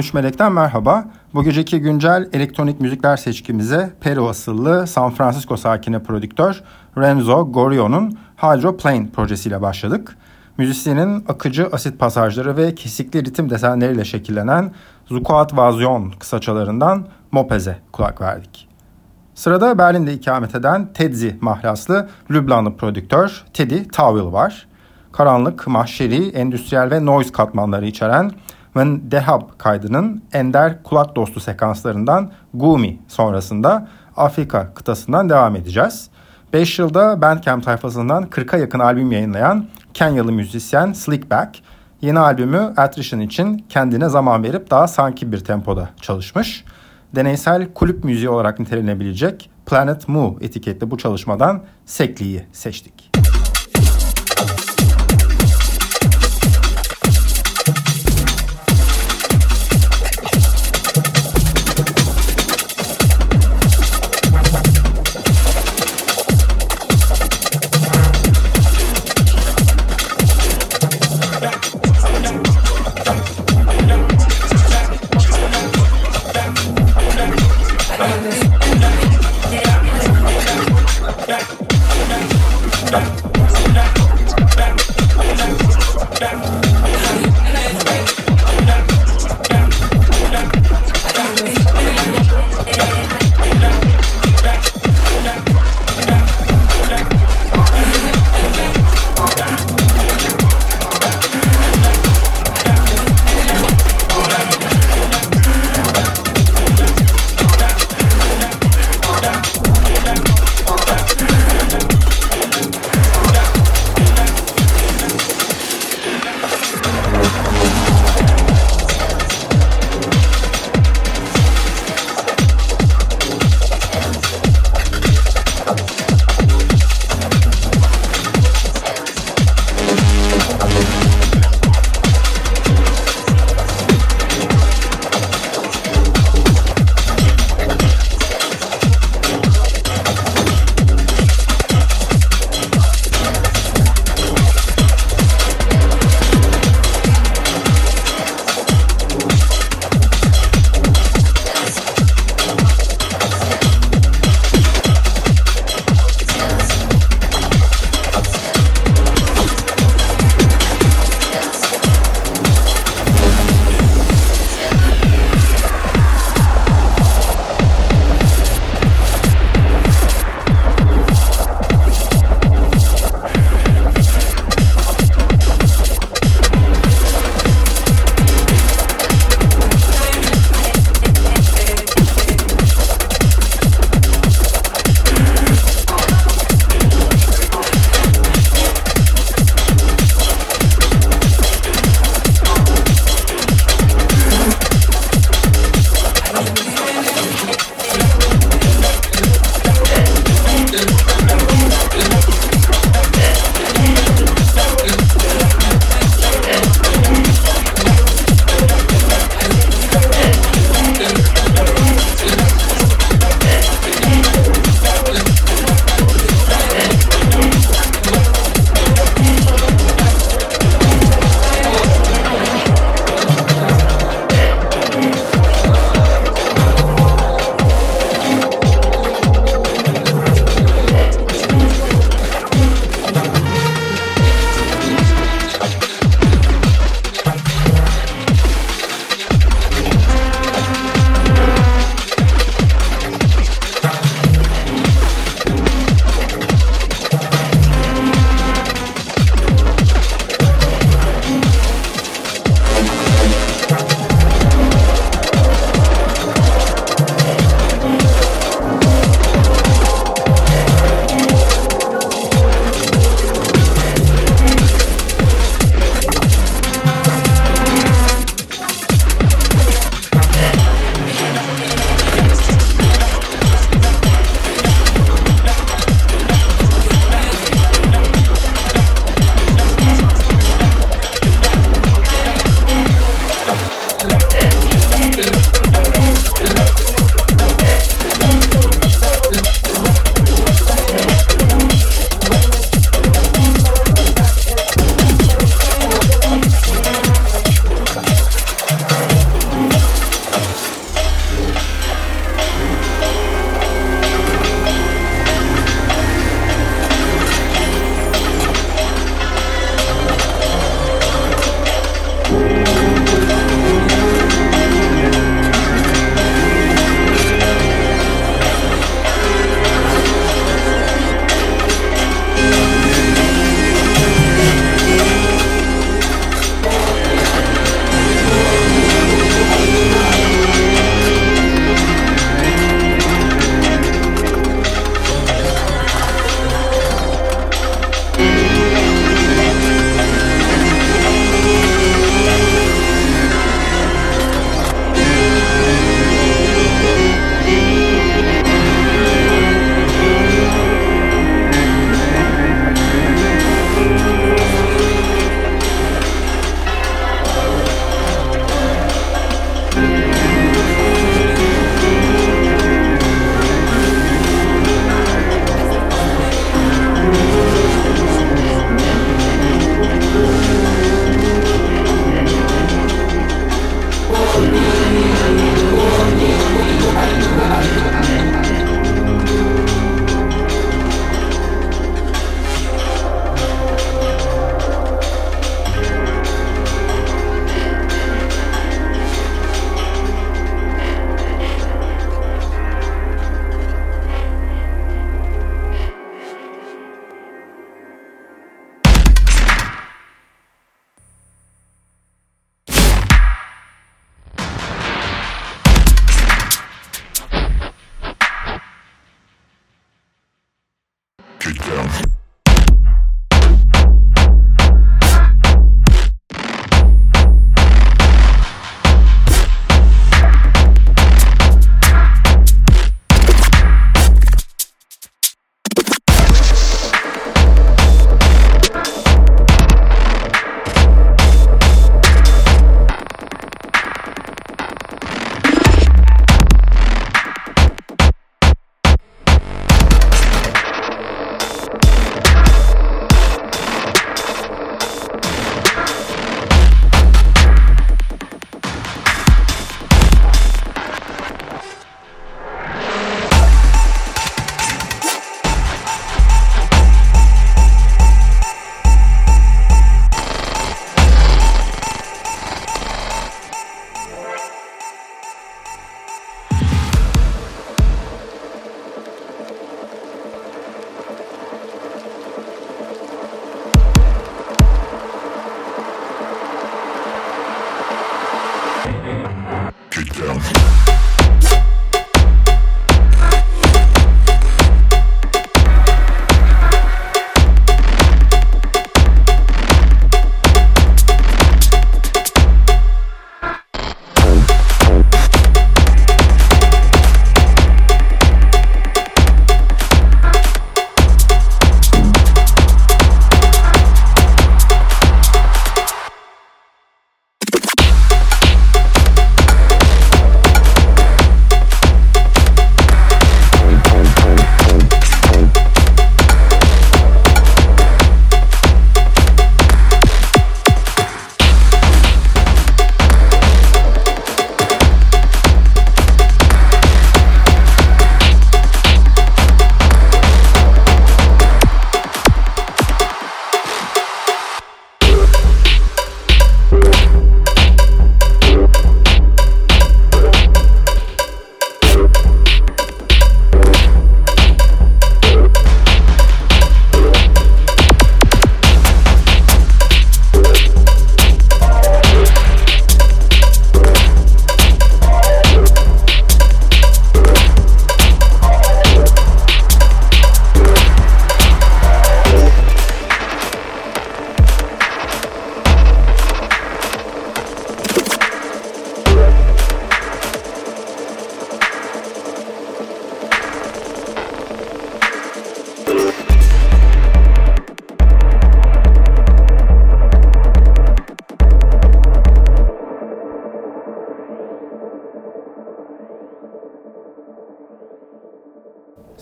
13 Melek'ten merhaba. Bu geceki güncel elektronik müzikler seçkimize Peru asıllı San Francisco sakini prodüktör Renzo Gorio'nun Hydroplane projesiyle başladık. Müzisyenin akıcı asit pasajları ve kesikli ritim desenleriyle şekillenen Zukuat Vazyon kısaçalarından Mopez'e kulak verdik. Sırada Berlin'de ikamet eden Tedzi mahlaslı Lübnanlı prodüktör Teddy Tawil var. Karanlık, mahşeri, endüstriyel ve noise katmanları içeren Van Dehab kaydının ender kulak dostu sekanslarından Gumi sonrasında Afrika kıtasından devam edeceğiz. 5 yılda Bandcamp sayfasından 40'a yakın albüm yayınlayan Kenyalı müzisyen Slickback, yeni albümü Attrition için kendine zaman verip daha sanki bir tempoda çalışmış. Deneysel kulüp müziği olarak nitelenebilecek Planet Mu etiketli bu çalışmadan Sekli'yi seçtik.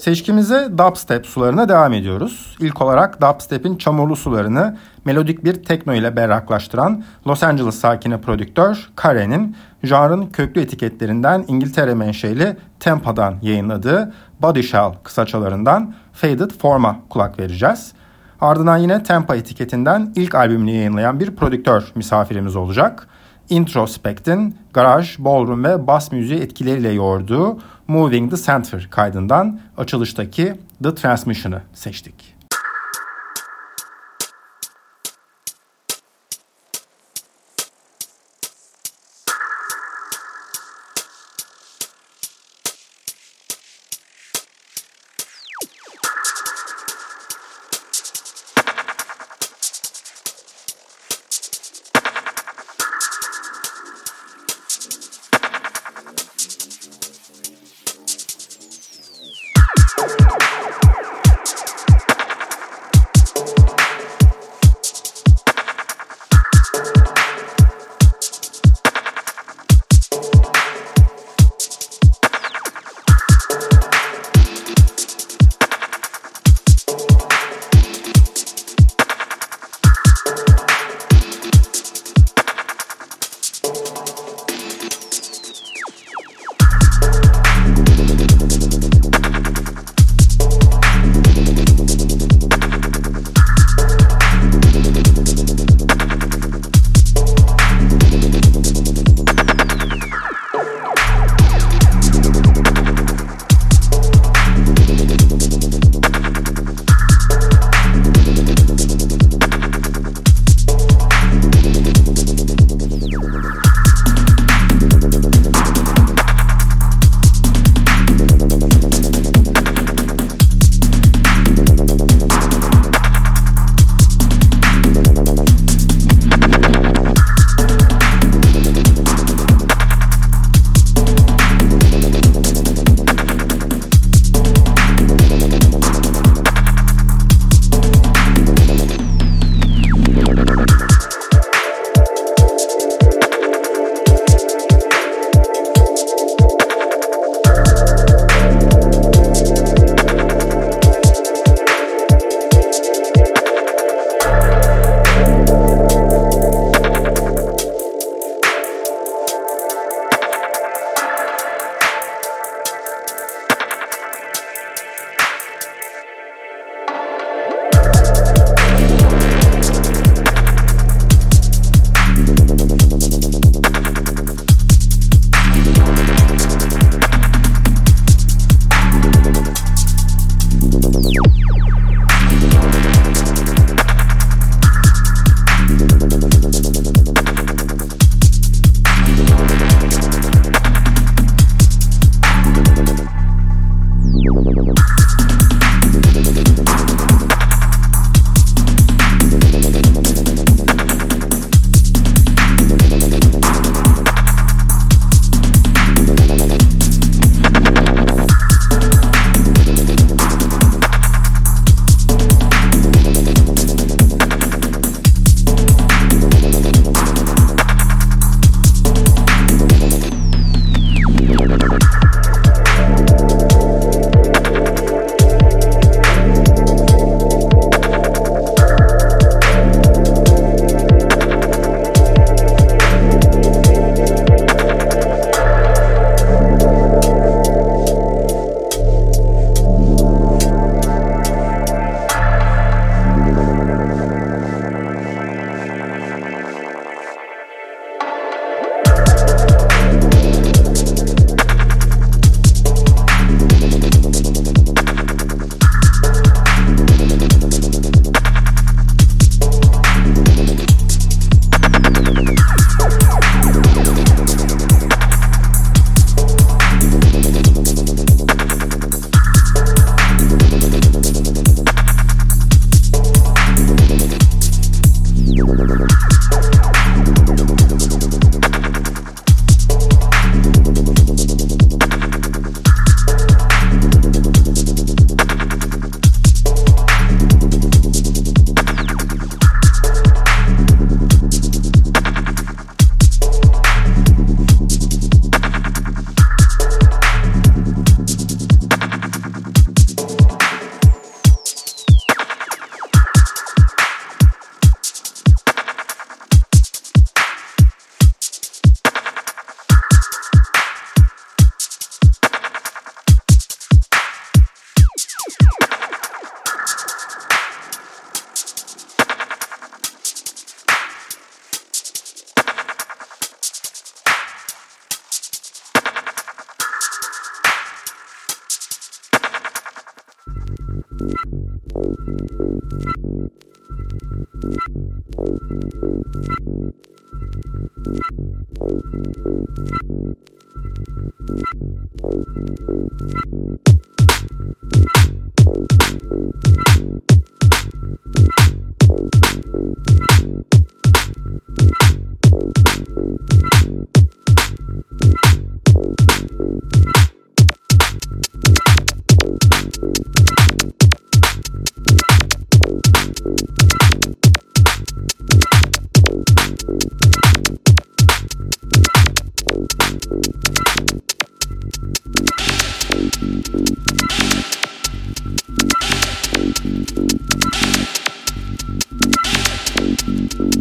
Seçkimize dubstep sularına devam ediyoruz. İlk olarak dubstep'in çamurlu sularını melodik bir tekno ile berraklaştıran Los Angeles sakini prodüktör Karen'in janrın köklü etiketlerinden İngiltere menşeli Tempa'dan yayınladığı Body Shell kısaçalarından Faded Form'a kulak vereceğiz. Ardından yine Tempa etiketinden ilk albümünü yayınlayan bir prodüktör misafirimiz olacak. Introspect'in garaj, ballroom ve bas müziği etkileriyle yoğurduğu Moving the Center kaydından açılıştaki The Transmission'ı seçtik.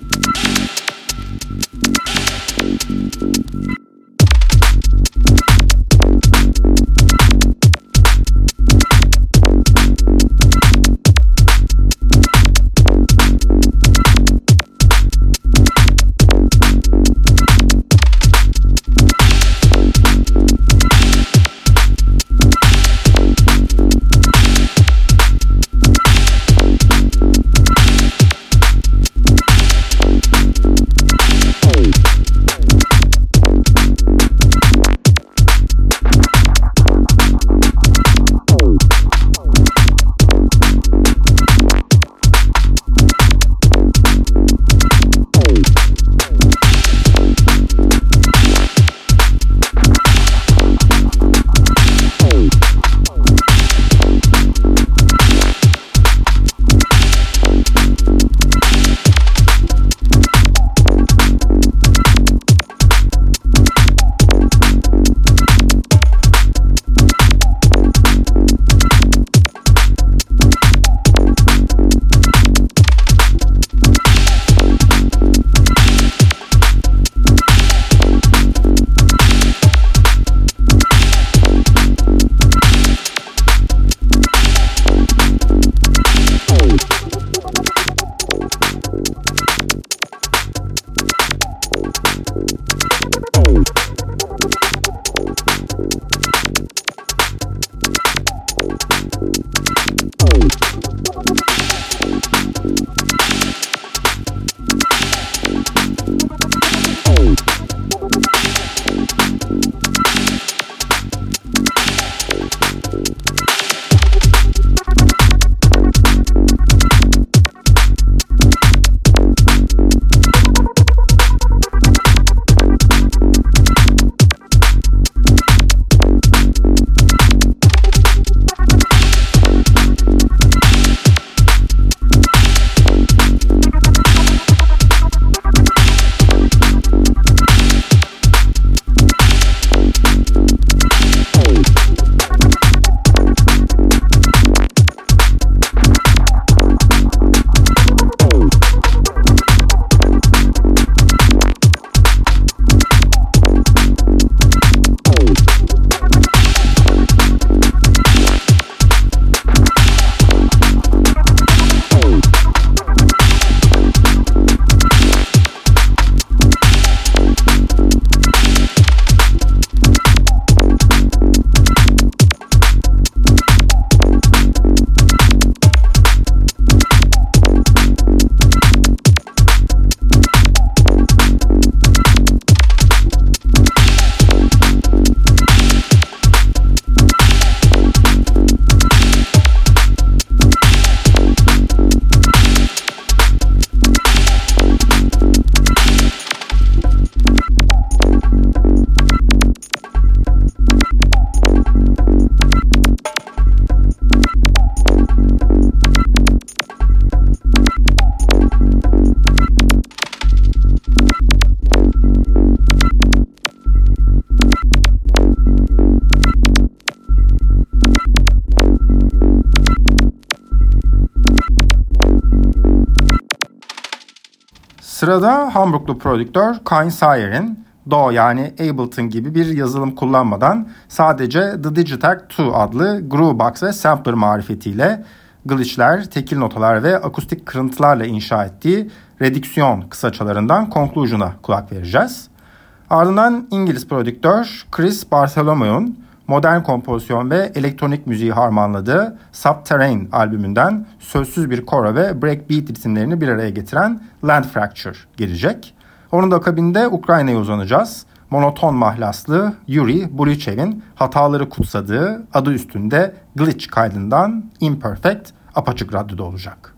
Thank you. Sırada Hamburglu prodüktör Kain Sayer'in DAW yani Ableton gibi bir yazılım kullanmadan sadece The Digitech 2 adlı Groovebox ve Sampler marifetiyle glitchler, tekil notalar ve akustik kırıntılarla inşa ettiği redüksiyon kısaçalarından Conclusion'a kulak vereceğiz. Ardından İngiliz prodüktör Chris Bartholomew'un modern kompozisyon ve elektronik müziği harmanladığı Subterrane albümünden sözsüz bir koro ve breakbeat isimlerini bir araya getiren Land Fracture gelecek. Onun da akabinde Ukrayna'ya uzanacağız. Monoton mahlaslı Yuri Burichev'in hataları kutsadığı adı üstünde Glitch kaydından Imperfect apaçık radyoda olacak.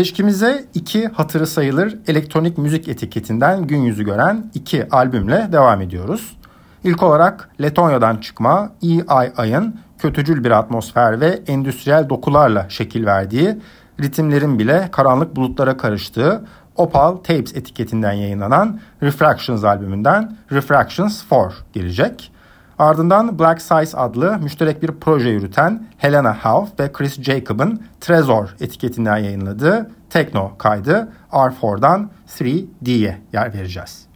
Seçkimize iki hatırı sayılır elektronik müzik etiketinden gün yüzü gören iki albümle devam ediyoruz. İlk olarak Letonya'dan çıkma EII'ın kötücül bir atmosfer ve endüstriyel dokularla şekil verdiği, ritimlerin bile karanlık bulutlara karıştığı Opal Tapes etiketinden yayınlanan Refractions albümünden Refractions 4 gelecek. Ardından Black Size adlı müşterek bir proje yürüten Helena Hauff ve Chris Jacob'ın Trezor etiketinden yayınladığı Tekno kaydı R4'dan 3D'ye yer vereceğiz.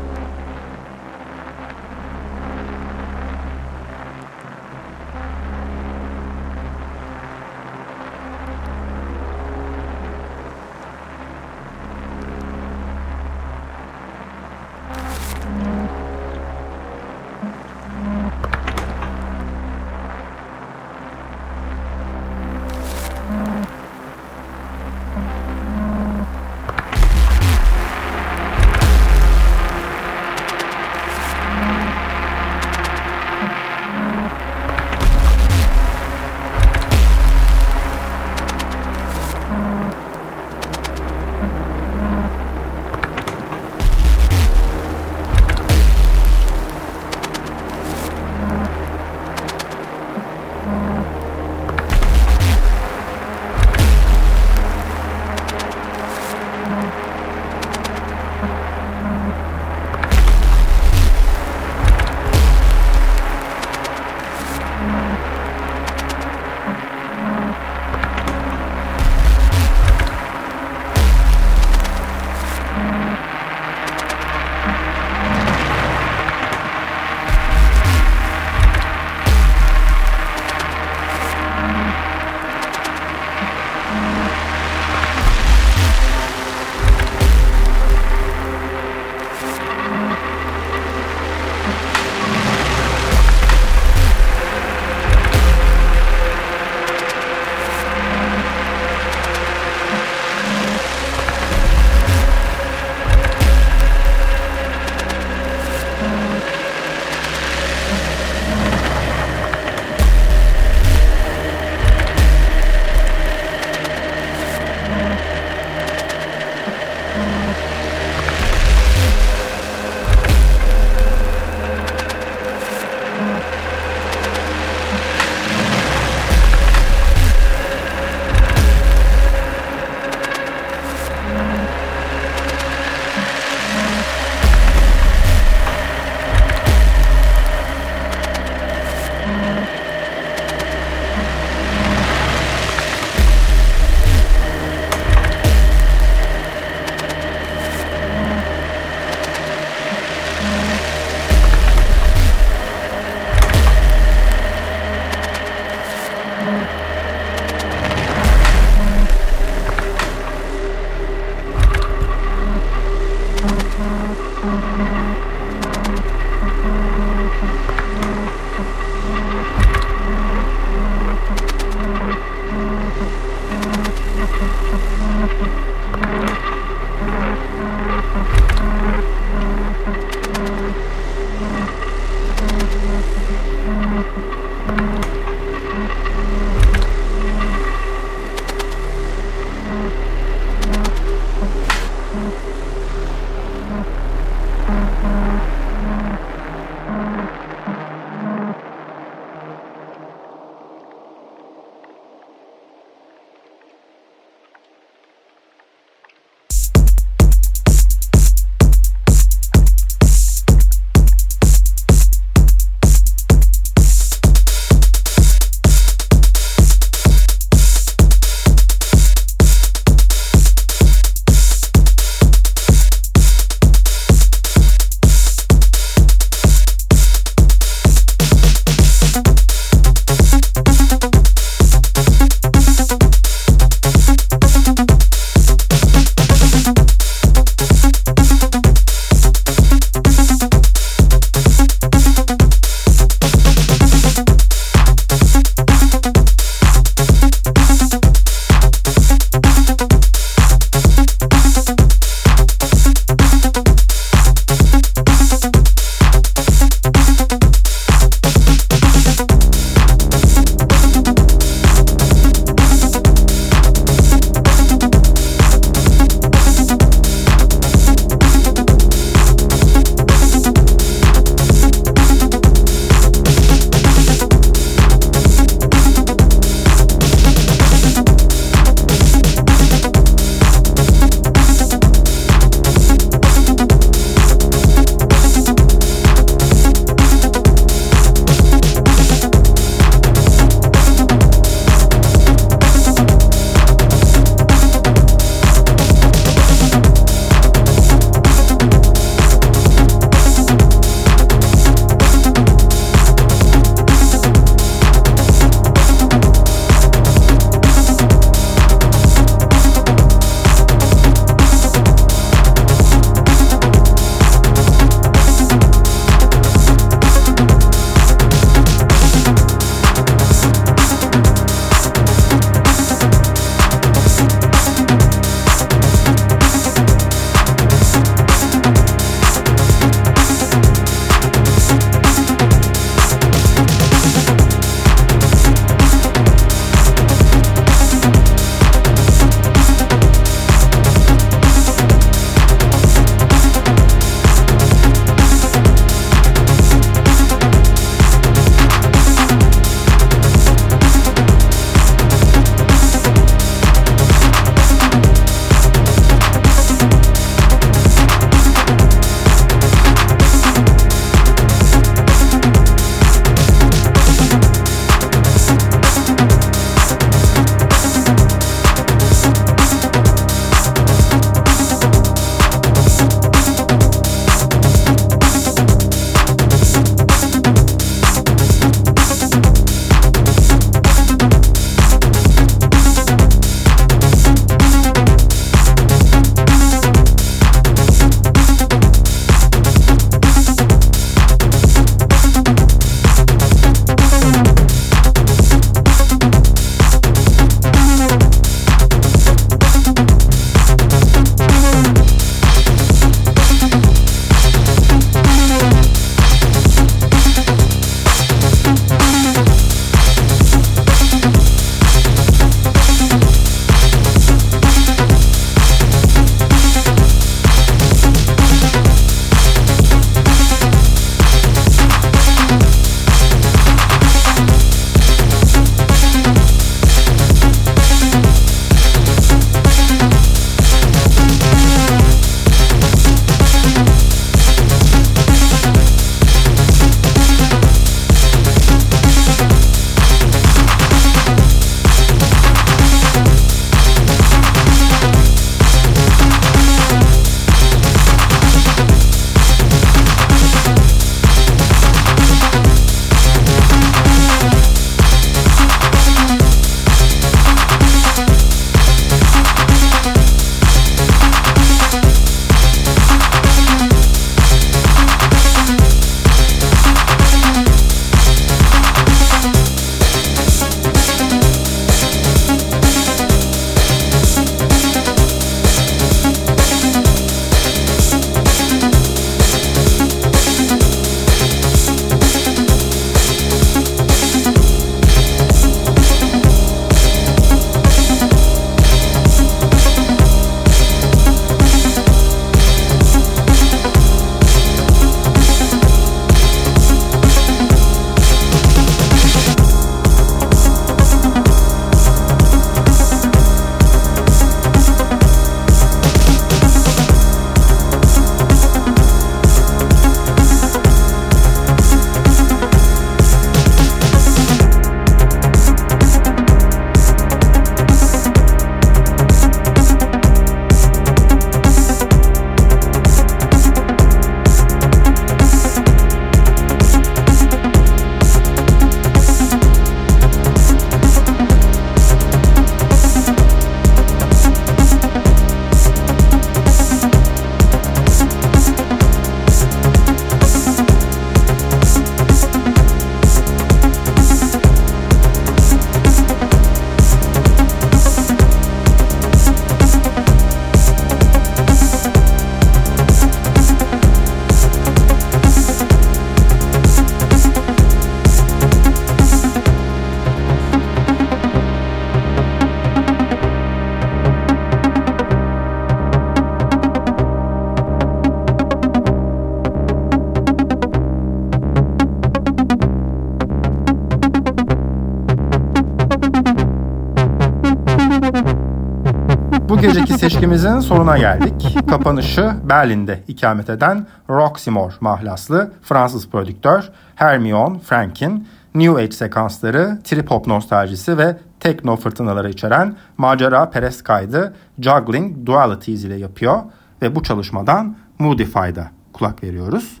Bu geceki seçkimizin sonuna geldik. Kapanışı Berlin'de ikamet eden Roxymore mahlaslı Fransız prodüktör Hermione Frank'in New Age sekansları, trip hop nostaljisi ve tekno fırtınaları içeren macera perest kaydı Juggling Dualities ile yapıyor ve bu çalışmadan Moodify'da kulak veriyoruz.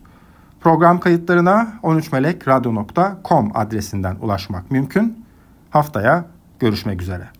Program kayıtlarına 13melekradyo.com adresinden ulaşmak mümkün. Haftaya görüşmek üzere.